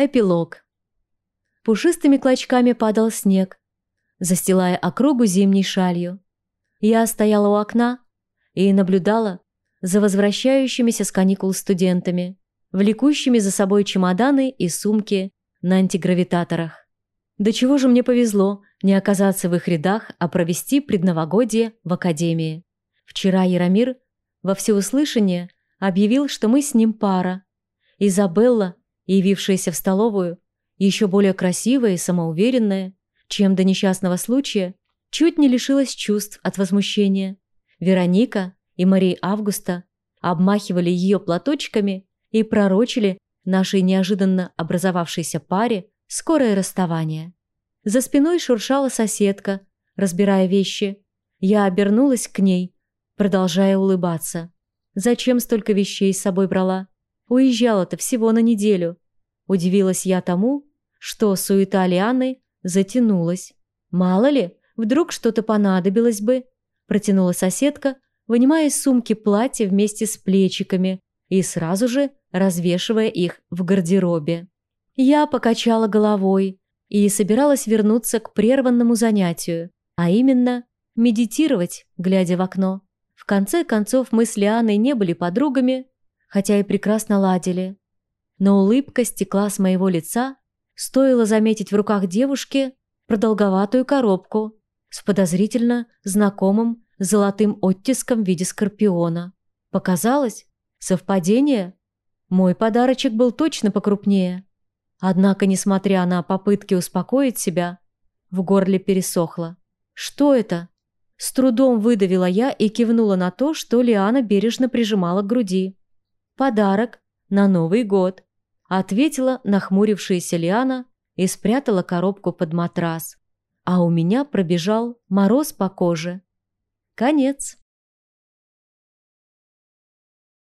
Эпилог. Пушистыми клочками падал снег, застилая округу зимней шалью. Я стояла у окна и наблюдала за возвращающимися с каникул студентами, влекущими за собой чемоданы и сумки на антигравитаторах. До чего же мне повезло не оказаться в их рядах, а провести предновогодие в академии. Вчера Яромир во всеуслышание объявил, что мы с ним пара. Изабелла, явившаяся в столовую, еще более красивая и самоуверенная, чем до несчастного случая, чуть не лишилась чувств от возмущения. Вероника и Мария Августа обмахивали ее платочками и пророчили нашей неожиданно образовавшейся паре скорое расставание. За спиной шуршала соседка, разбирая вещи. Я обернулась к ней, продолжая улыбаться. Зачем столько вещей с собой брала? Уезжала-то всего на неделю. Удивилась я тому, что суета Лианы затянулась. Мало ли, вдруг что-то понадобилось бы. Протянула соседка, вынимая из сумки платье вместе с плечиками и сразу же развешивая их в гардеробе. Я покачала головой и собиралась вернуться к прерванному занятию, а именно медитировать, глядя в окно. В конце концов мы с Лианой не были подругами, хотя и прекрасно ладили. Но улыбка стекла с моего лица, стоило заметить в руках девушки продолговатую коробку с подозрительно знакомым золотым оттиском в виде скорпиона. Показалось? Совпадение? Мой подарочек был точно покрупнее. Однако, несмотря на попытки успокоить себя, в горле пересохло. «Что это?» С трудом выдавила я и кивнула на то, что Лиана бережно прижимала к груди. «Подарок на Новый год», — ответила нахмурившаяся Лиана и спрятала коробку под матрас. А у меня пробежал мороз по коже. Конец.